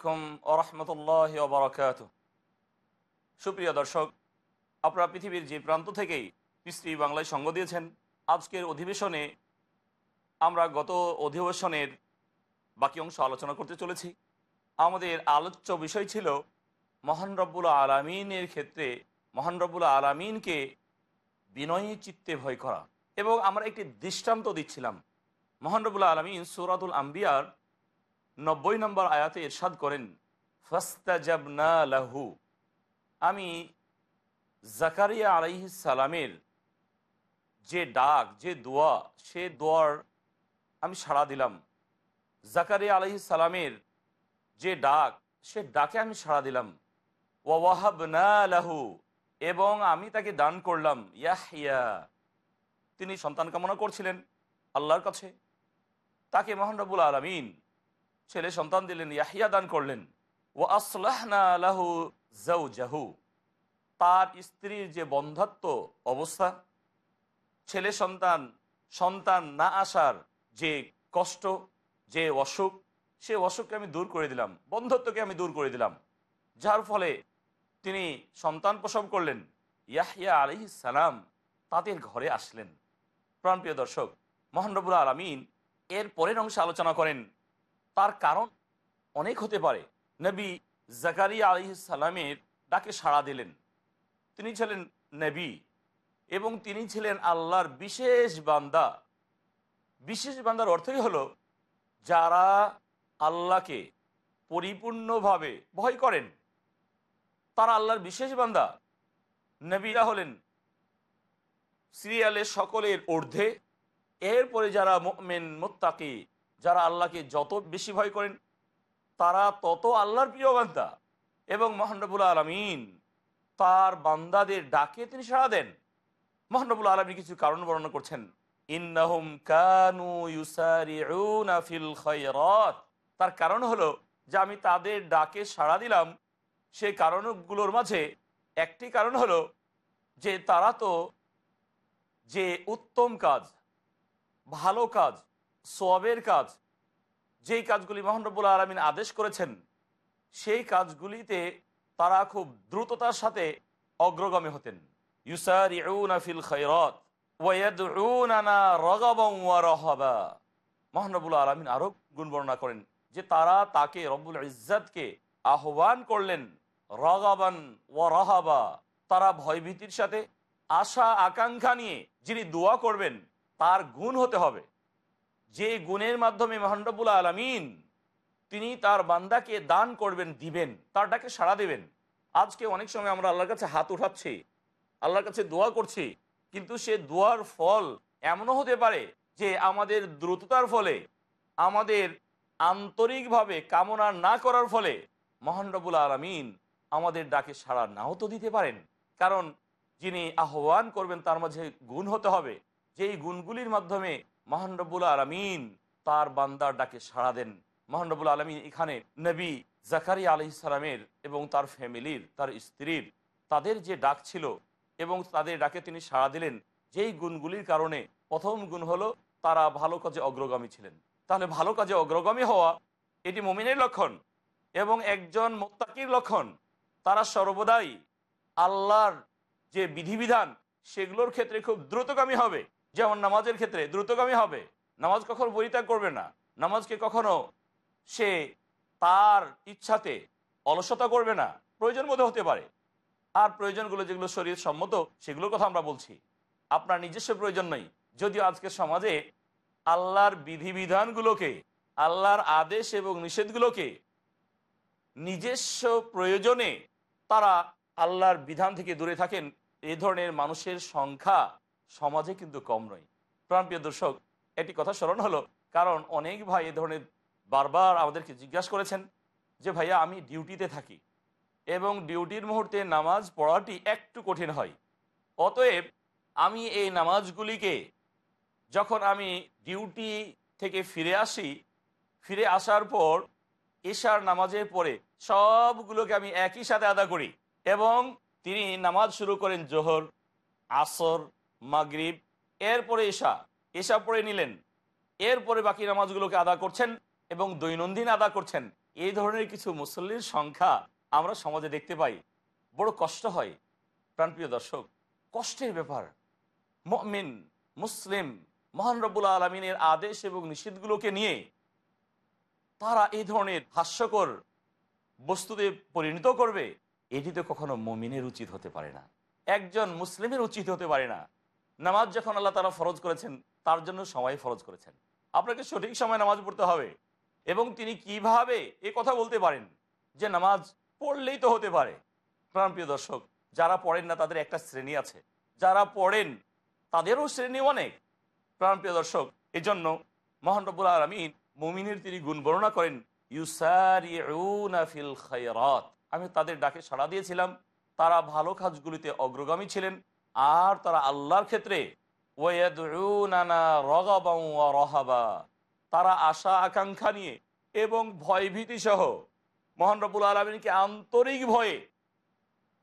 আলাইকুম ওরহমতুল্লাহ ওবরাকাত সুপ্রিয় দর্শক, আপনারা পৃথিবীর যে প্রান্ত থেকেই পিস্ত্রী বাংলায় সঙ্গ দিয়েছেন, আজকের অধিবেশনে আমরা গত অধিবেশনের বাকি অংশ আলোচনা করতে চলেছি। আমাদের আলোচ্য বিষয় ছিল মহান রব্বুল আলমিনের ক্ষেত্রে, মহান রব্বুল আলমিনকে বিনয়ী চিত্তে ভয় করা। এবং আমরা একটি দৃষ্টান্ত দিচ্ছিলাম। মহান রব্বুল আলমিন সুরাতুল আম্বিয়ার নব্বই নম্বর আয়াতে ইরশাদ করেন, ফাস্তাজাবনা লাহু। আমি জাকারিয়া আলাইহিস সালামের যে ডাক, যে দোয়া, সে দোয়ার আমি সাড়া দিলাম। জাকারিয়া আলাইহিস সালামের যে ডাক, সে ডাকে আমি সাড়া দিলাম। ওয়াহাবনা লাহু। এবং আমি তাকে দান করলাম ইয়াহিয়া তিনি সন্তান কামনা করছিলেন আল্লাহর কাছে। তাকে মহানরবুল আলমিন ছেলে সন্তান দিলেন, ইয়াহিয়া দান করলেন। ও আসলাহনা লাহু জাহু তার স্ত্রীর যে বন্ধাত্ম অবস্থা, ছেলে সন্তান সন্তান না আসার যে কষ্ট, যে অসুখ, সে অসুখকে আমি দূর করে দিলাম, বন্ধত্বকে আমি দূর করে দিলাম। যার ফলে তিনি সন্তান প্রসব করলেন, ইয়াহিয়া আলি সালাম তাদের ঘরে আসলেন। প্রাণপ্রিয় দর্শক মোহানরবুল আলমিন এর পরের অংশে আলোচনা করেন তার কারণ অনেক হতে পারে। নবী জাকারিয়া আলি সালামের ডাকে সাড়া দিলেন। তিনি ছিলেন নবী এবং তিনি ছিলেন আল্লাহর বিশেষ বান্দা। বিশেষ বান্দার অর্থই হলো যারা আল্লাহকে পরিপূর্ণভাবে ভয় করেন। তারা আল্লাহর বিশেষ বান্দা। নবীরা হলেন সিরিয়ালের সকলের ঊর্ধ্বে। এরপরে যারা মেন মোত্তাকি যারা আল্লাহকে যত বেশি ভয় করেন, তারা তত আল্লাহর প্রিয় বান্দা। এবং মহানবুল আলমিন তার বান্দাদের ডাকে তিনি সাড়া দেন। মহানবুল আলমী কিছু কারণ বর্ণনা করছেন। ইন্নাহুম কানু ফিল তার কারণ হলো যে আমি তাদের ডাকে সাড়া দিলাম। সেই কারণগুলোর মাঝে একটি কারণ হলো যে তারা তো যে উত্তম কাজ, ভালো কাজ সোয়াবের কাজ, যেই কাজগুলি মোহানরবুল আলমিন আদেশ করেছেন, সেই কাজগুলিতে তারা খুব দ্রুততার সাথে অগ্রগামী হতেন। ইউসার ফিল খৈরত মহানবুল আলমিন আরও গুণ বর্ণনা করেন যে তারা তাকে রব্বুল ইজ্জাতকে আহ্বান করলেন রগাবান ও রহাবা। তারা ভয়ভীতির সাথে আশা আকাঙ্ক্ষা নিয়ে যিনি দোয়া করবেন, তার গুণ হতে হবে। যে গুণের মাধ্যমে মহানরবুল আলমিন তিনি তার বান্দাকে দান করবেন, দিবেন, তার ডাকে সাড়া দেবেন। আজকে অনেক সময় আমরা আল্লাহর কাছে হাত উঠাচ্ছি, আল্লাহর কাছে দোয়া করছি, কিন্তু সে দোয়ার ফল এমনও হতে পারে যে আমাদের দ্রুততার ফলে, আমাদের আন্তরিকভাবে কামনা না করার ফলে মহানরবুল আলমিন আমাদের ডাকে সাড়া নাও তো দিতে পারেন। কারণ যিনি আহ্বান করবেন তার মাঝে গুণ হতে হবে। যেই গুণগুলির মাধ্যমে মহানরবুল আলমিন তার বান্দার ডাকে সাড়া দেন। মহানরবুল আলমিন এখানে নবী জাকারি আলি সালামের এবং তার ফ্যামিলির, তার স্ত্রীর, তাদের যে ডাক ছিল এবং তাদের ডাকে তিনি সাড়া দিলেন, যেই গুণগুলির কারণে প্রথম গুণ হলো তারা ভালো কাজে অগ্রগামী ছিলেন। তাহলে ভালো কাজে অগ্রগামী হওয়া এটি মমিনের লক্ষণ এবং একজন মোত্তাকির লক্ষণ। তারা সর্বদাই আল্লাহর যে বিধিবিধান সেগুলোর ক্ষেত্রে খুব দ্রুতগামী হবে। যেমন নামাজের ক্ষেত্রে দ্রুতগামী হবে, নামাজ কখনো পরিত্যাগ করবে না, নামাজকে কখনো সে তার ইচ্ছাতে অলসতা করবে না, প্রয়োজন বোধ হতে পারে। আর প্রয়োজনগুলো যেগুলো শরীর সম্মত, সেগুলোর কথা আমরা বলছি। আপনার নিজস্ব প্রয়োজন নেই। যদিও আজকের সমাজে আল্লাহর বিধিবিধানগুলোকে, আল্লাহর আদেশ এবং নিষেধগুলোকে নিজস্ব প্রয়োজনে তারা আল্লাহর বিধান থেকে দূরে থাকেন, এ ধরনের মানুষের সংখ্যা সমাজে কিন্তু কম নয়। প্রাণপ্রিয় দর্শক, একটি কথা স্মরণ হলো, কারণ অনেক ভাই এ ধরনের বারবার আমাদেরকে জিজ্ঞাসা করেছেন যে, ভাইয়া, আমি ডিউটিতে থাকি এবং ডিউটির মুহূর্তে নামাজ পড়াটি একটু কঠিন হয়। অতএব আমি এই নামাজগুলিকে যখন আমি ডিউটি থেকে ফিরে আসি, ফিরে আসার পর এশার নামাজের পরে সবগুলোকে আমি একই সাথে আদা করি এবং তিনি নামাজ শুরু করেন জোহর, আসর মাগরিব, এরপরে এশা এশা পড়ে নিলেন। এরপরে বাকি নামাজগুলোকে আদা করছেন এবং দৈনন্দিন আদা করছেন। এই ধরনের কিছু মুসল্লির সংখ্যা আমরা সমাজে দেখতে পাই। বড় কষ্ট হয়। প্রাণপ্রিয় দর্শক, কষ্টের ব্যাপার। মমিন, মুসলিম, মহান রব্বুল আলমিনের আদেশ এবং নিষেধগুলোকে নিয়ে তারা এই ধরনের হাস্যকর বস্তুতে পরিণত করবে এটি তো কখনো মমিনের উচিত হতে পারে না। একজন মুসলিমের উচিত হতে পারে না। নামাজ যখন আল্লাহ তারা ফরজ করেছেন, তার জন্য সময় ফরজ করেছেন। আপনাকে সঠিক সময় নামাজ পড়তে হবে। এবং তিনি কীভাবে এ কথা বলতে পারেন যে নামাজ পড়লেই তো হতে পারে। প্রাণপ্রিয় দর্শক, যারা পড়েন না তাদের একটা শ্রেণি আছে। যারা পড়েন, তাদেরও শ্রেণি অনেক। প্রাণপ্রিয় দর্শক এই জন্য মহান রব্বুল আলমিন মুমিনের তিনি গুণ বর্ণনা করেন ফিল খায়রাত। আমি তাদের ডাকে সাড়া দিয়েছিলাম। তারা ভালো কাজগুলিতে অগ্রগামী ছিলেন। আর তারা আল্লাহর ক্ষেত্রে তারা আশা, আকাঙ্ক্ষা নিয়ে এবং ভয়ভীতি সহ মহান আলমিনকে আন্তরিক ভয়ে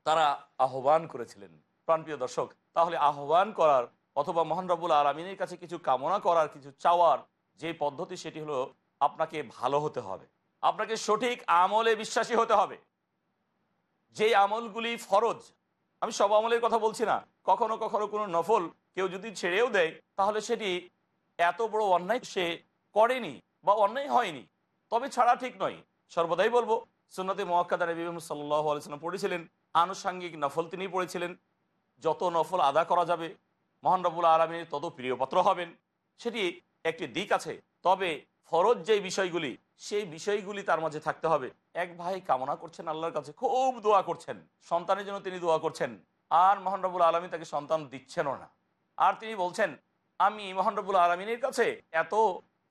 তারা আহ্বান করেছিলেন। প্রাণপ্রিয় দর্শক, তাহলে আহ্বান করার অথবা মহান আলমিনের কাছে কিছু কামনা করার, কিছু চাওয়ার যে পদ্ধতি, সেটি হলো আপনাকে ভালো হতে হবে। আপনাকে সঠিক আমলে বিশ্বাসী হতে হবে। যে আমলগুলি ফরজ, আমি সব আমলের কথা বলছি না কখনো কখনো কোনো নফল কেউ যদি ছেড়েও দেয়, তাহলে সেটি এত বড় অন্যায় সে করেনি বা অন্যায় হয়নি। তবে ছাড়া ঠিক নয়। সর্বদাই বলব, সুন্নতে মোয়াক্কাদা নবী সাল্লাহ পড়েছিলেন, আনুষাঙ্গিক নফল তিনি পড়েছিলেন। যত নফল আদা করা যাবে, মহান রবুল আলমীর তত প্রিয়পাত্র হবেন। সেটি একটি দিক আছে। তবে ফরজ যে বিষয়গুলি, সেই বিষয়গুলি তার মাঝে থাকতে হবে। এক ভাই কামনা করছেন আল্লাহর কাছে, খুব দোয়া করছেন। সন্তানের জন্য তিনি দোয়া করছেন। আর মহান রবুল আলমী তাকে সন্তান দিচ্ছেনও না। আর তিনি বলছেন, আমি মহান রবুল আলমিনের কাছে এত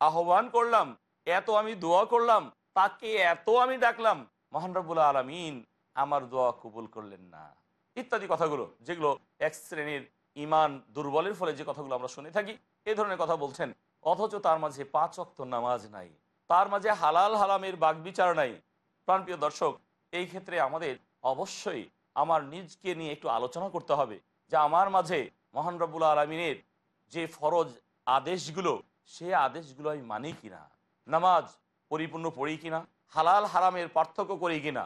আহ্বান করলাম, এত আমি দোয়া করলাম, তাকে এত আমি ডাকলাম, মহান রবুল আলমিন আমার দোয়া কবুল করলেন না। ইত্যাদি কথাগুলো, যেগুলো এক শ্রেণির ইমান দুর্বলের ফলে যে কথাগুলো আমরা শুনে থাকি এই ধরনের কথা বলছেন, অথচ তার মাঝে পাঁচ অক্ত নামাজ নাই, তার মাঝে হালাল হালামের বাগবিচার নাই। প্রাণপ্রিয় দর্শক, এই ক্ষেত্রে আমাদের অবশ্যই আমার নিজকে নিয়ে একটু আলোচনা করতে হবে, যে আমার মাঝে মহান রব্বুল আলমিনের যে ফরজ আদেশগুলো, সে আদেশগুলো আমি মানি কিনা? নামাজ পরিপূর্ণ পড়ি কিনা? হালাল হারামের পার্থক্য করি কিনা?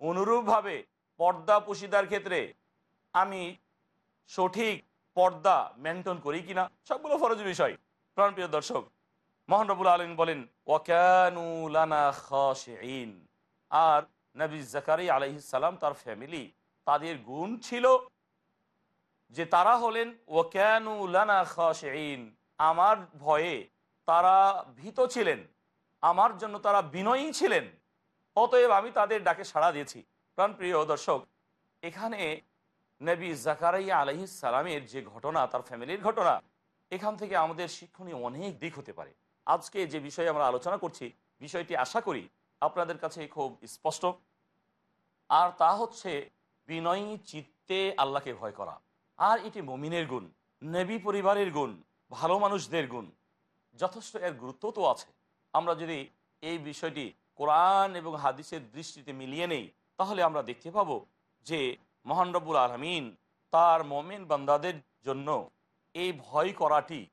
অনুরূপভাবে পর্দা পুশিদার ক্ষেত্রে আমি সঠিক পর্দা মেনটেন করি কিনা? সবগুলো ফরজ বিষয়। প্রাণপ্রিয় দর্শক, মোহান রবুল আলম বলেন ওয়াকানুলানা খাশিন আর নবী জাকারি আলহিসাল্লাম তার ফ্যামিলি তাদের গুণ ছিল যে তারা হলেন ওয়াকানুলানা খাশিন আমার ভয়ে তারা ভীত ছিলেন, আমার জন্য তারা বিনয়ী ছিলেন। অতএব আমি তাদের ডাকে সাড়া দিয়েছি। প্রাণপ্রিয় দর্শক, এখানে নবী জাকারাইয়া আলহিস সালামের যে ঘটনা, তার ফ্যামিলির ঘটনা, এখান থেকে আমাদের শিক্ষণীয় অনেক দিক হতে পারে। আজকে যে বিষয়ে আমরা আলোচনা করছি, বিষয়টি আশা করি আপনাদের কাছে খুব স্পষ্ট। আর তা হচ্ছে বিনয়ী চিত্তে আল্লাহকে ভয় করা। আর এটি মমিনের গুণ, নেবী পরিবারের গুণ, ভালো মানুষদের গুণ। যথেষ্ট এর গুরুত্ব তো আছে। আমরা যদি এই বিষয়টি কোরআন এবং হাদিসের দৃষ্টিতে মিলিয়ে নেই, তাহলে আমরা দেখতে পাবো যে মহান রব্বুল তার মমিন বান্দাদের জন্য এই ভয় করাটি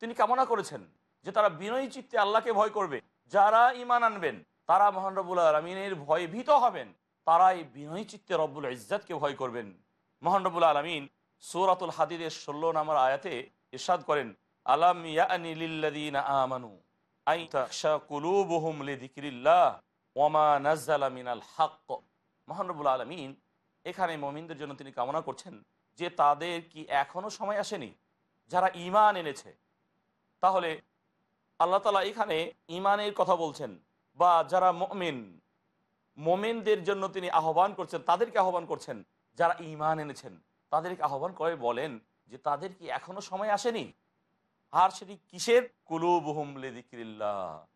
তিনি কামনা করেছেন যে তারা বিনয়ী চিত্তে আল্লাহকে ভয় করবে। যারা ইমান আনবেন, তারা মহান রব্বুল আলমিনের ভয়ে ভীত হবেন। তারা এই বিনয়ী চিত্তে রব্বুল ইজ্জাতকে ভয় করবেন। মহান আলমিন সৌরাতুল হাদিদের ষোলো নামার আয়াতে ইরশাদ করেন, আলাম ইয়ানি লিল্লাযীনা আমানু আলমিন এখানে মমিনদের জন্য তিনি কামনা করছেন যে তাদের কি এখনও সময় আসেনি? যারা ইমান এনেছে। তাহলে আল্লাহ তালা এখানে ইমানের কথা বলছেন, বা যারা মমিন মোমেনদের জন্য তিনি আহ্বান করছেন, তাদেরকে আহ্বান করছেন, যারা ইমান এনেছেন। তাদেরকে আহ্বান করে বলেন যে, তাদের কি এখনও সময় আসেনি? আর সেটি কিসের? কুলুবহুমলে দিকিল্লা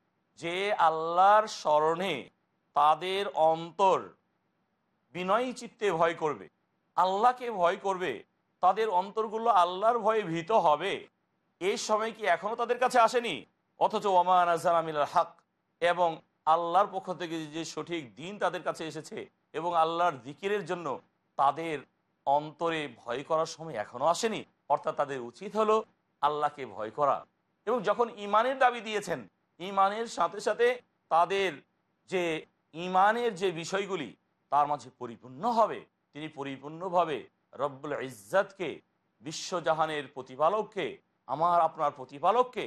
যে আল্লাহর স্মরণে তাদের অন্তর বিনয়ী চিত্তে ভয় করবে, আল্লাহকে ভয় করবে, তাদের অন্তরগুলো আল্লাহর ভয়ে ভীত হবে এই সময় কি এখনও তাদের কাছে আসেনি? অথচ ওমান আজহামিল হক এবং আল্লাহর পক্ষ থেকে যে সঠিক দিন তাদের কাছে এসেছে এবং আল্লাহর দিকিরের জন্য তাদের অন্তরে ভয় করার সময় এখনও আসেনি, অর্থাৎ তাদের উচিত হলো আল্লাহকে ভয় করা। এবং যখন ইমানের দাবি দিয়েছেন ইমানের সাথে সাথে তাদের যে ইমানের যে বিষয়গুলি, তার মাঝে পরিপূর্ণ হবে। তিনি পরিপূর্ণভাবে রব্বুল ইজ্জাতকে, বিশ্বজাহানের প্রতিপালককে, আমার, আপনার প্রতিপালককে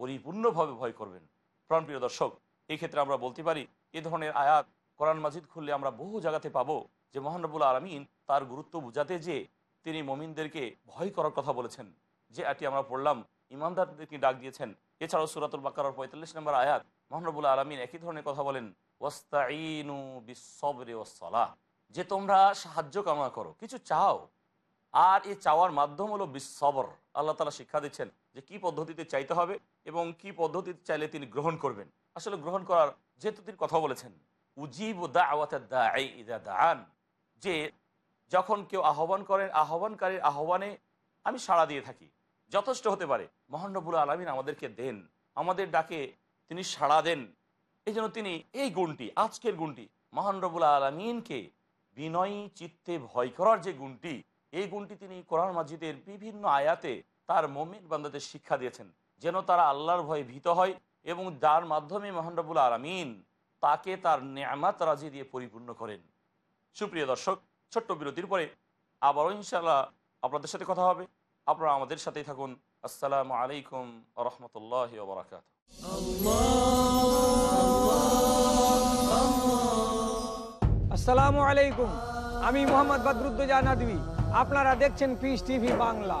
পরিপূর্ণভাবে ভয় করবেন। প্রাণপ্রিয় দর্শক এই ক্ষেত্রে আমরা বলতে পারি, এ ধরনের আয়াত কোরআন মাজিদ খুললে আমরা বহু জায়গাতে পাবো যে মহানবুল আলমিন তার গুরুত্ব বুঝাতে যে তিনি মমিনদেরকে ভয় করার কথা বলেছেন। যে এটি আমরা পড়লাম ইমানদারদেরকে ডাক দিয়েছেন। এছাড়াও সুরাতুল বাকার পঁয়তাল্লিশ নম্বর আয়াত মহানবুল আলমিন একই ধরনের কথা বলেন ওয়াস্তাইনু বিশ্বরে ওসালাহ যে তোমরা সাহায্য কামনা করো, কিছু চাও, আর এই চাওয়ার মাধ্যম হলো বিশ্বর আল্লাহ তালা শিক্ষা দিচ্ছেন যে কি পদ্ধতিতে চাইতে হবে এবং কি পদ্ধতিতে চাইলে তিনি গ্রহণ করবেন। আসলে গ্রহণ করার যেহেতু তিনি কথা বলেছেন, উজিব দা দান যে যখন কেউ আহ্বান করেন, আহ্বানকারীর আহ্বানে আমি সাড়া দিয়ে থাকি। যথেষ্ট হতে পারে মহানবুল আলমিন আমাদেরকে দেন, আমাদের ডাকে তিনি সাড়া দেন। এই তিনি এই গুণটি, আজকের গুণটি মহানরবুল আলমিনকে বিনয়ী চিত্তে ভয় করার যে গুণটি, এই গুণটি তিনি কোরআন মাজিদের বিভিন্ন আয়াতে তার মমিন বান্দাদের শিক্ষা দিয়েছেন। যেন তারা আল্লাহর ভয়ে ভীত হয় এবং যার মাধ্যমে মহানরবুল আলমিন তাকে তার নেয়ামাত রাজি দিয়ে পরিপূর্ণ করেন। সুপ্রিয় দর্শক, ছোট্ট বিরতির পরে আবারও ইনশাল্লাহ আপনাদের সাথে কথা হবে। আপনারা আমাদের সাথেই থাকুন। আসসালামু আলাইকুম রহমতুল্লাহ বরাকাত আসসালামু আলাইকুম। আমি মোহাম্মদ বদরুদ্দোজা নদী আপনারা দেখছেন পিস টিভি বাংলা।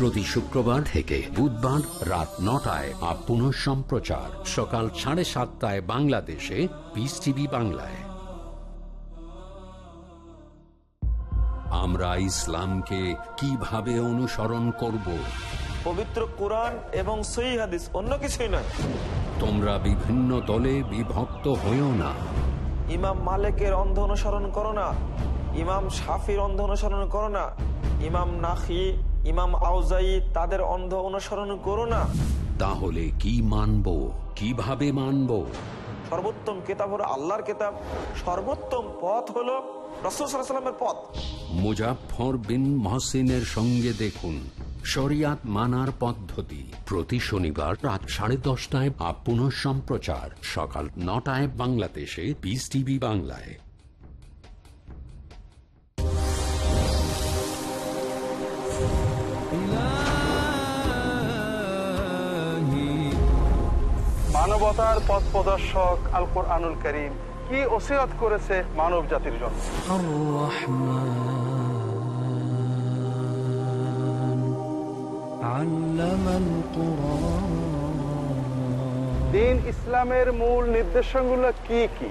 প্রতি শুক্রবার থেকে বুধবার রাত নটায় আর পুনঃ সম্প্রচার। সকাল সাড়ে সাতটায় বাংলাদেশে পিস টিভি বাংলায়। আমরা ইসলামকে কীভাবে অনুসরণ করব? পবিত্র কোরআন এবং সই হাদিস অন্য কিছুই নয়। তোমরা বিভিন্ন দলে বিভক্ত হইও না। ইমাম মালিকের অন্ধ অনুসরণ করো না। ইমাম শাফির অন্ধ অনুসরণ করো না। ইমাম নাখি ইমাম আউজাই তাদের অন্ধ অনুসরণ করো না। তাহলে কি মানব? কীভাবে মানব? সর্বোত্তম কেতাব হলো আল্লাহর কেতাব। সর্বোত্তম পথ হলো রসুল সাল্লামের পথ। মুজাফর বিন মহসিনের সঙ্গে দেখুন শরিয়াত মানার পদ্ধতি। প্রতি শনিবার রাত সাড়ে দশটায় বা পুনঃ সম্প্রচার সকাল নটায় বাংলাদেশে বিস টিভি বাংলায়। মানবতার পথ প্রদর্শক আল কোরআনুল করিম কি ওসিয়ত করেছে মানব জাতির জন্য? দিন ইসলামের মূল নির্দেশনগুলো কি কি?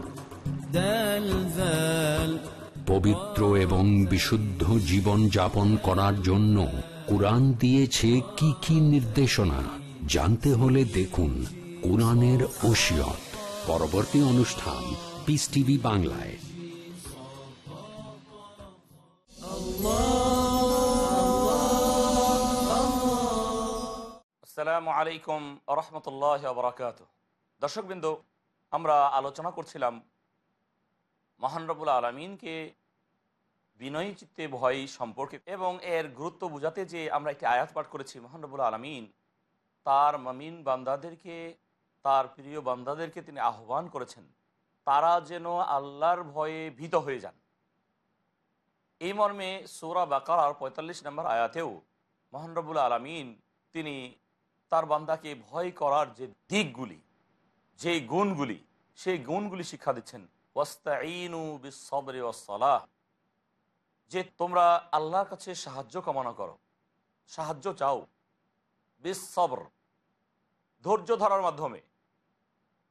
পবিত্র এবং বিশুদ্ধ জীবন যাপন করার জন্য কোরআন দিয়েছে কি কি নির্দেশনা? জানতে হলে দেখুন কোরআনের ওসিয়ত। পরবর্তী অনুষ্ঠান পিস টিভি বাংলায়। আসসালামু আলাইকুম রহমতুল্লাহ বরাকাত দর্শকবৃন্দ আমরা আলোচনা করছিলাম মহানরবুল আলমিনকে বিনয়ী চিত্তে, ভয় সম্পর্কে এবং এর গুরুত্ব বোঝাতে যে আমরা একটি আয়াত পাঠ করেছি মহানরবুল আলমিন তার মামিন বান্দাদেরকে, তার প্রিয় বান্দাদেরকে তিনি আহ্বান করেছেন, তারা যেন আল্লাহর ভয়ে ভীত হয়ে যান। এই মর্মে সৌরা বাকার পঁয়তাল্লিশ নম্বর আয়াতেও মহানরবুল আলমিন তিনি তার বান্দাকে ভয় করার যে দিকগুলি, যে গুণগুলি, সেই গুণগুলি শিক্ষা দিচ্ছেন। যে তোমরা আল্লাহর কাছে সাহায্য কামনা করো, সাহায্য চাও বিসবর ধৈর্য ধরার মাধ্যমে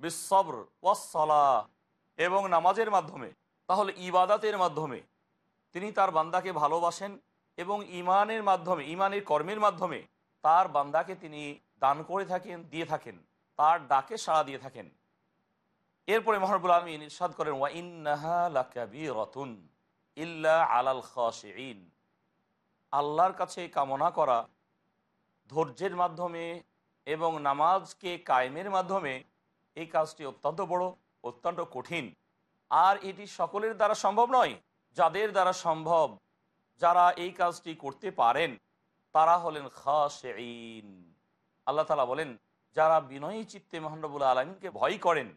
বিসবর ওয়াসলা এবং নামাজের মাধ্যমে, তাহলে ইবাদাতের মাধ্যমে তিনি তার বান্দাকে ভালোবাসেন এবং ইমানের মাধ্যমে ইমানের কর্মের মাধ্যমে তার বান্দাকে তিনি দান করে থাকেন, দিয়ে থাকেন, তার ডাকে সাড়া দিয়ে থাকেন। এরপরে মহানবুল আলমিন ইরশাদ করেন, ওয়া ইন্নাহা লাকাবীরাতুন ইল্লা আলাল খাশিঈন। আল্লাহর কাছে কামনা করা ধৈর্যের মাধ্যমে এবং নামাজকে কায়েমের মাধ্যমে এই কাজটি অত্যন্ত বড়, অত্যন্ত কঠিন। আর এটি সকলের দ্বারা সম্ভব নয়। যাদের দ্বারা সম্ভব যারা এই কাজটি করতে পারেন, তারা হলেন খাশিঈন। আল্লাহ তালা বলেন, যারা বিনয়ী চিত্তে মহানবুল আলমিনকে ভয় করেন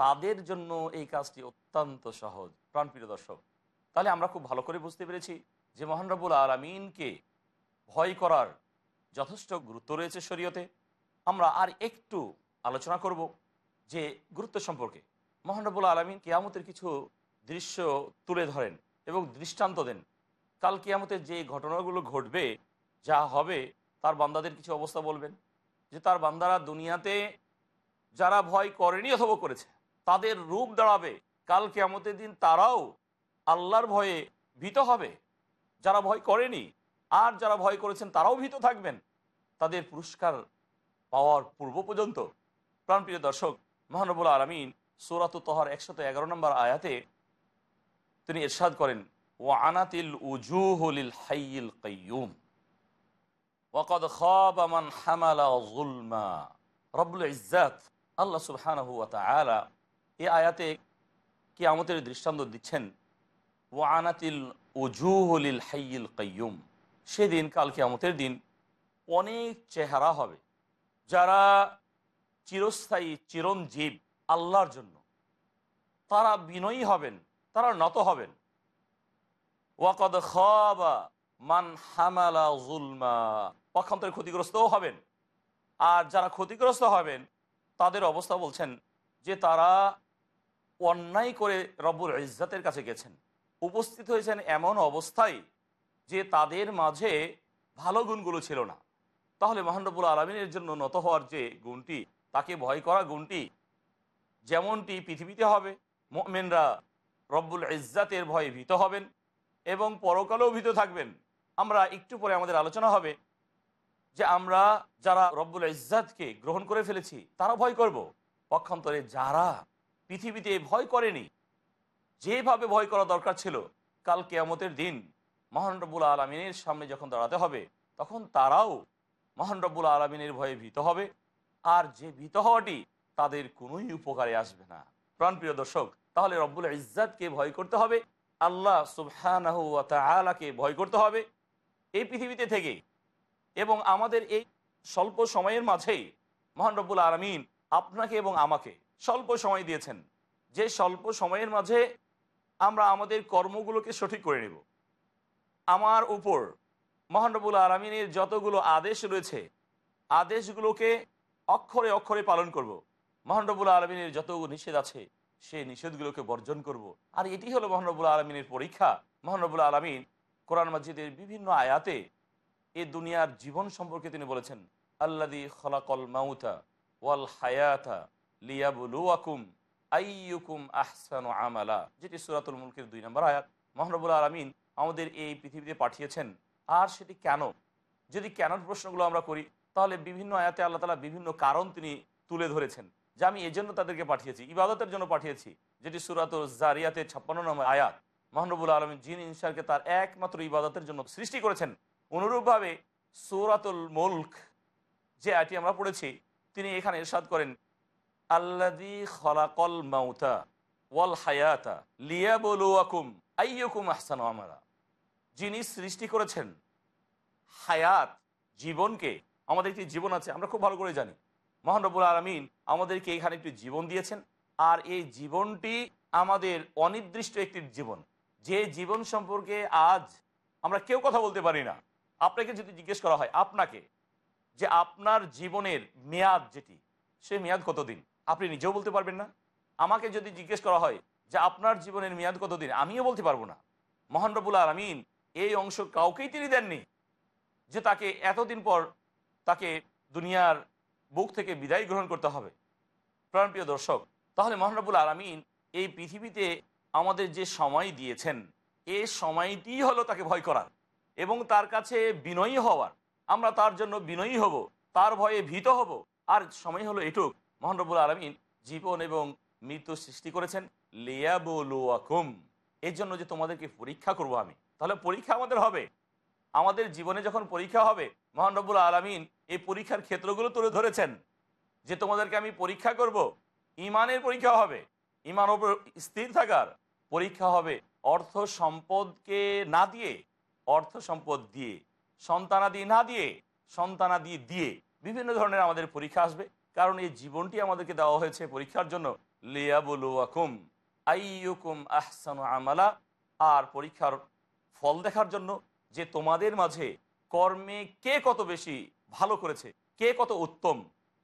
তাদের জন্য এই কাজটি অত্যন্ত সহজ। প্রাণপ্রিয় দর্শক, তাহলে আমরা খুব ভালো করে বুঝতে পেরেছি যে মহানরবুল আলমিনকে ভয় করার যথেষ্ট গুরুত্ব রয়েছে শরীয়তে। আমরা আর একটু আলোচনা করব যে গুরুত্ব সম্পর্কে। মহানরবুল আলমিন কেয়ামতের কিছু দৃশ্য তুলে ধরেন এবং দৃষ্টান্ত দেন। কাল কেয়ামতের যে ঘটনাগুলো ঘটবে, যা হবে, তার বান্দাদের কিছু অবস্থা বলবেন। যে তার বান্দারা দুনিয়াতে যারা ভয় করেনি অথবা করেছে তাদের রূপ দাঁড়াবে। কাল কেয়ামতের দিন তারাও আল্লাহর ভয়ে ভীত হবে। যারা ভয় করেনি আর যারা ভয় করেছেন তারাও ভীত থাকবেন। তাদের পুরস্কার পাওয়ার পূর্ব পর্যন্ত। প্রাণপ্রিয় দর্শক, মহানবুল আলমিন সুরাত তহর একশত এগারো নম্বর আয়াতে তিনি এরশাদ করেন ও আনাতিল উজুহলিল হাইল কাইয়ুম ওয়াকদ খাবামান হামালা জুলমা রব্বুল ইজ্জাত আল্লাহ সুবহানাহু ওয়া তাআলা এই আয়াতে কি আমাদের দৃষ্টান্ত দিচ্ছেন, ওয়ানাতিল উজুহলিল হাইল কাইয়ুম। সেদিন, কাল কিয়ামতের দিন অনেক চেহারা হবে, যারা চিরস্থায়ী, চিরঞ্জীব, আল্লাহর জন্য। তারা বিনয়ী হবেন, তারা নত হবেন। ওয়াকদ খাবা মান হামালা জুলমা পক্ষান্তরে ক্ষতিগ্রস্তও হবেন। আর যারা ক্ষতিগ্রস্ত হবেন, তাদের অবস্থা বলছেন যে তারা অন্যায় করে রব্বুল ইজ্জাতের কাছে গেছেন। উপস্থিত হয়েছেন এমন অবস্থায় যে তাদের মাঝে ভালো গুণগুলো ছিল না। তাহলে মহানরবুল আলমিনের জন্য নত হওয়ার যে গুণটি, তাকে ভয় করা গুণটি যেমনটি পৃথিবীতে হবে মেনরা রব্বুল ইজ্জাতের ভয়ে ভীত হবেন এবং পরকালেও ভীত থাকবেন। আমরা একটু পরে আমাদের আলোচনা হবে যে আমরা যারা রব্বুল ইজ্জাতকে গ্রহণ করে ফেলেছি, তারা ভয় করব। পক্ষান্তরে যারা পৃথিবীতে ভয় করেনি। যেভাবে ভয় করা দরকার ছিল, কাল কেয়ামতের দিন মহান রব্বুল আলমিনের সামনে যখন দাঁড়াতে হবে, তখন তারাও মহান রব্বুল আলমিনের ভয়ে ভীত হবে। আর যে ভীত হওয়াটি তাদের কোনোই উপকারে আসবে না। প্রাণপ্রিয় দর্শক, তাহলে রব্বুল ইজ্জাতকে ভয় করতে হবে, আল্লাহ সুবহানাহু আলাকে ভয় করতে হবে। এই পৃথিবীতে থেকে এবং আমাদের এই স্বল্প সময়ের মাঝেই মহান রব্বুল আলমিন আপনাকে এবং আমাকে স্বল্প সময় দিয়েছেন যে স্বল্প সময়ের মাঝে আমরা আমাদের কর্মগুলোকে সঠিক করে নেব আমার উপর মহানরবুল আলমিনের যতগুলো আদেশ রয়েছে, আদেশগুলোকে অক্ষরে অক্ষরে পালন করব। মহানরবুল আলমিনের যত নিষেধ আছে সেই নিষেধগুলোকে বর্জন করব। আর এটি হলো মহানরবুল আলমিনের পরীক্ষা মহানরবুল আলমিন কোরআন মসজিদের বিভিন্ন আয়াতে এ দুনিয়ার জীবন সম্পর্কে তিনি বলেছেন আল্লাদি খলাকল মাউতা ওয়াল হায়াতা লিয়াবুলুয়াকুম আইয়ুকুম আহসানু আমালা। যেটি সুরাতুল মুলকের দুই নম্বর আয়াত। মহানবুল আলমিন আমাদের এই পৃথিবীতে পাঠিয়েছেন। আর সেটি কেন? যদি কেন প্রশ্নগুলো আমরা করি, তাহলে বিভিন্ন আয়াতে আল্লাহ তালা বিভিন্ন কারণ তিনি তুলে ধরেছেন, যে আমি এই জন্য তাদেরকে পাঠিয়েছি, ইবাদতের জন্য পাঠিয়েছি। যেটি সুরাত জারিয়াতে ছাপ্পান্ন নম্বর আয়াত। মহানবুল আলমিন জিন ইনসারকে তার একমাত্র ইবাদতের জন্য সৃষ্টি করেছেন। অনুরূপভাবে সুরাতুল মুল্ক যে আয়টি আমরা পড়েছি, তিনি এখানে ইরশাদ করেন ওয়াল হায়াতা যিনি সৃষ্টি করেছেন হায়াত, জীবনকে, আমাদের একটি জীবন আছে, আমরা খুব ভালো করে জানি। মহানবুল আলমিন আমাদেরকে এখানে একটি জীবন দিয়েছেন, আর এই জীবনটি আমাদের অনির্দিষ্ট একটি জীবন। যে জীবন সম্পর্কে আজ আমরা কেউ কথা বলতে পারি না। আপনাকে যদি জিজ্ঞেস করা হয়, আপনাকে, যে আপনার জীবনের মেয়াদ যেটি সে মেয়াদ কতদিন? আপনি নিজেও বলতে পারবেন না। আমাকে যদি জিজ্ঞেস করা হয় যে আপনার জীবনের মেয়াদ কতদিন? আমিও বলতে পারব না। মহান রবুল আলমিন এই অংশ কাউকেই তিনি দেননি যে তাকে এতদিন পর তাকে দুনিয়ার বুক থেকে বিদায় গ্রহণ করতে হবে। প্রাণপ্রিয় দর্শক, তাহলে মহানরবুল আলমিন এই পৃথিবীতে আমাদের যে সময় দিয়েছেন এই সময়টি হলো তাকে ভয় করার এবং তার কাছে বিনয়ী হওয়ার। আমরা তার জন্য বিনয়ী হব, তার ভয়ে ভীত হব। আর সময় হলো এটুক মহানরবুল আলমিন জীবন এবং মৃত্যু সৃষ্টি করেছেন, লেয়াবুলুয়াকুম। এর জন্য যে তোমাদেরকে পরীক্ষা করব আমি। তাহলে পরীক্ষা আমাদের হবে। আমাদের জীবনে যখন পরীক্ষা হবে মহান রব্বুল আলমিন এই পরীক্ষার ক্ষেত্রগুলো তুলে ধরেছেন যে তোমাদেরকে আমি পরীক্ষা করব, ইমানের পরীক্ষা হবে, ইমান ওপর স্থির থাকার পরীক্ষা হবে, অর্থ সম্পদকে না দিয়ে, অর্থ সম্পদ দিয়ে, সন্তানাদি না দিয়ে, সন্তানাদি দিয়ে, বিভিন্ন ধরনের আমাদের পরীক্ষা আসবে। কারণ এই জীবনটি আমাদেরকে দেওয়া হয়েছে পরীক্ষার জন্য। আমালা। আর পরীক্ষার ফল দেখার জন্য যে তোমাদের মাঝে কর্মে কে কত বেশি ভালো করেছে, কে কত উত্তম,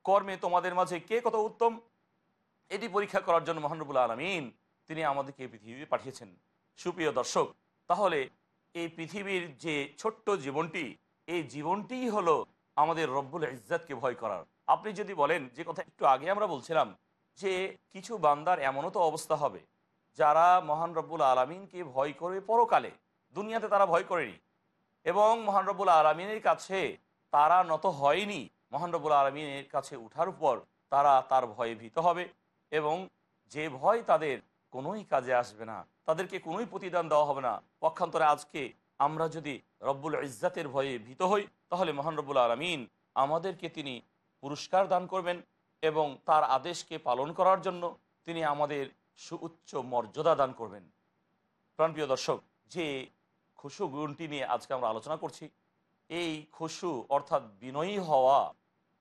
কর্মে তোমাদের মাঝে কে কত উত্তম, এটি পরীক্ষা করার জন্য মহানবুল আলমিন তিনি আমাদেরকে এই পৃথিবী পাঠিয়েছেন। সুপ্রিয় দর্শক, তাহলে এই পৃথিবীর যে ছোট্ট জীবনটি, এই জীবনটিই হলো আমাদের রব্বুল ইজ্জাতকে ভয় করার। আপনি যদি বলেন, যে কথা একটু আগে আমরা বলছিলাম, যে কিছু বান্দার এমনও তো অবস্থা হবে, যারা মহান রব্বুল আলমিনকে ভয় করে পরকালে, দুনিয়াতে তারা ভয় করেনি এবং মহান রব্বুল আলমিনের কাছে তারা নত হয়নি, মহান রব্বুল আলমিনের কাছে উঠার পর তারা তার ভয়ে ভীত হবে এবং যে ভয় তাদের কোনোই কাজে আসবে না, তাদেরকে কোনোই প্রতিদান দেওয়া হবে না। পক্ষান্তরে আজকে আমরা যদি রব্বুল ইজ্জাতের ভয়ে ভীত হই, তাহলে মহান রব্বুল আলমিন আমাদেরকে তিনি পুরস্কার দান করবেন এবং তার আদেশকে পালন করার জন্য তিনি আমাদের সুউচ্চ মর্যাদা দান করবেন। প্রাণপ্রিয় দর্শক, যে খুশু গুণটি নিয়ে আজকে আমরা আলোচনা করছি, এই খুশু অর্থাৎ বিনয়ী হওয়া,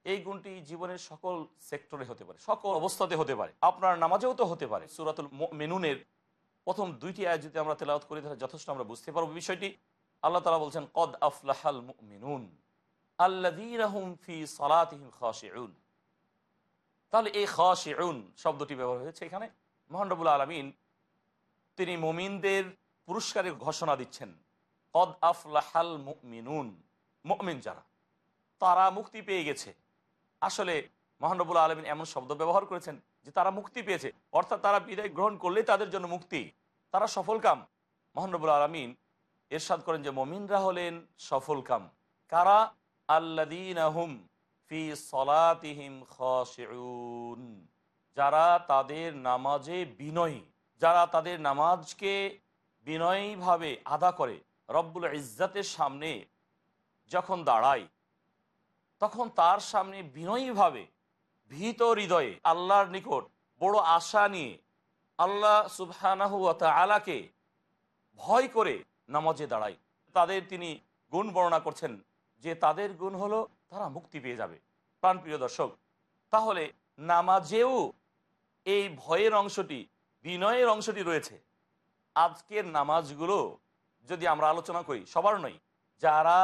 এই গুণটি জীবনের সকল সেক্টরে হতে পারে, সকল অবস্থাতে হতে পারে, আপনার নামাজেও তো হতে পারে। সুরাতুল মেনুনের প্রথম দুইটি আয় যদি আমরা তেলাওত করি, তাহলে যথেষ্ট আমরা বুঝতে পারব বিষয়টি। আল্লাহ তালা বলছেন, কদ আফলাহাল মিনুন তাহলে এই খাশিউন শব্দটি ব্যবহার হয়েছে এখানে। মহানরবুল আলমিন তিনি মুমিনদের পুরস্কারের ঘোষণা দিচ্ছেন। কদ আফলাহাল মিনুন মমিন যারা, তারা মুক্তি পেয়ে গেছে। আসলে মহানবুল আলমিন এমন শব্দ ব্যবহার করেছেন যে তারা মুক্তি পেয়েছে। অর্থাৎ তারা বিদায় গ্রহণ করলেই তাদের জন্য মুক্তি। তারা সফল কাম। মহানবুল আলমিন এরশাদ করেন যে মমিনরা হলেন সফল কাম। কারা? ফি সলাতিহিম যারা তাদের নামাজে বিনয়ী, যারা তাদের নামাজকে বিনয়ীভাবে আদা করে, রব্বুল ইজ্জাতের সামনে যখন দাঁড়ায়, তখন তার সামনে বিনয়ীভাবে, ভীত হৃদয়ে, আল্লাহর নিকট বড় আশা নিয়ে আল্লাহ সুবহানাহু আলাকে ভয় করে নামাজে দাঁড়ায়। তাদের তিনি গুণ বর্ণনা করছেন যে তাদের গুণ হলো তারা মুক্তি পেয়ে যাবে। প্রাণপ্রিয় দর্শক, তাহলে নামাজেও এই ভয়ের অংশটি, বিনয়ের অংশটি রয়েছে। আজকের নামাজগুলো যদি আমরা আলোচনা করি, সবার নয়, যারা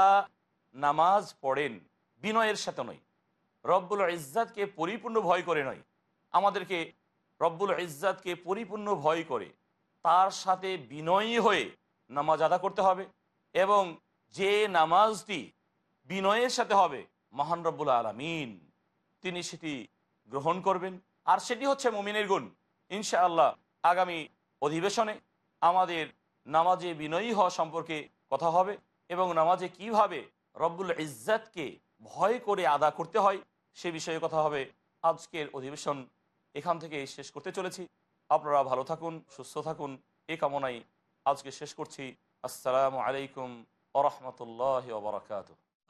নামাজ পড়েন, বিনয়ের সাথে নয়, রব্বুল ইজ্জাতকে পরিপূর্ণ ভয় করে নয়, আমাদেরকে রব্বুল ইজ্জাতকে পরিপূর্ণ ভয় করে, তার সাথে বিনয়ী হয়ে নামাজ আদা করতে হবে এবং যে নামাজটি বিনয়ের সাথে হবে। মহান রব্বুল আলমিন। তিনি সেটি গ্রহণ করবেন। আর সেটি হচ্ছে মমিনের গুণ। ইনশাআল্লাহ আগামী অধিবেশনে আমাদের নামাজে বিনয়ী হওয়া সম্পর্কে কথা হবে এবং নামাজে কীভাবে রব্বুল ইজ্জাতকে ভয় করে আদা করতে হয় সে বিষয়ে কথা হবে আজকের অধিবেশন এখান থেকে শেষ করতে চলেছি। আপনারা ভালো থাকুন, সুস্থ থাকুন। এ কামনাই আজকে শেষ করছি। আসসালামু আলাইকুম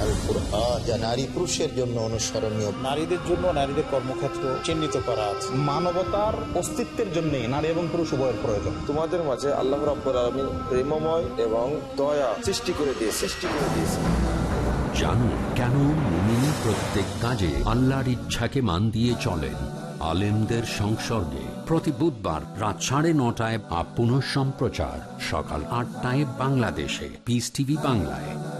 Al Quran যা নারী পুরুষের জন্য অনুসরণীয়। নারীদের জন্য নারীদের কর্মক্ষেত্র চিহ্নিত করা আছে। মানবতার অস্তিত্বের জন্য নারী এবং পুরুষ উভয়ের প্রয়োজন। তোমাদের মাঝে আল্লাহ রাব্বুল আলামিন প্রেমময় এবং দয়া সৃষ্টি করে দিয়ে সৃষ্টি করে দিয়েছে। জানুন কেন মুমিন প্রত্যেক কাজে আল্লাহর ইচ্ছাকে মান দিয়ে চলেন? আলেমদের সংসর্গে। প্রতি বুধবার রাত সাড়ে নটায় বা পুনঃ সম্প্রচার সকাল আটটায় বাংলাদেশে। পিস টিভি বাংলায়।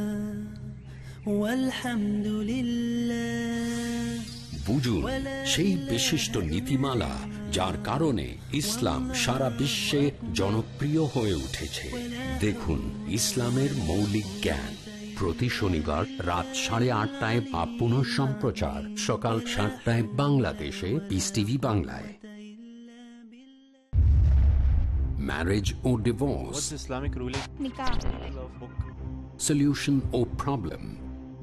বুঝুন সেই বিশিষ্ট নীতিমালা যার কারণে ইসলাম সারা বিশ্বে জনপ্রিয় হয়ে উঠেছে। দেখুন ইসলামের মৌলিক জ্ঞান। প্রতি শনিবার রাত সাড়ে আটটায় বা পুনঃ সম্প্রচার। সকাল সাতটায় বাংলাদেশে পিস টিভি বাংলায়। ম্যারেজ ও ডিভোর্স ইসলামিক ruling? সলিউশন ও problem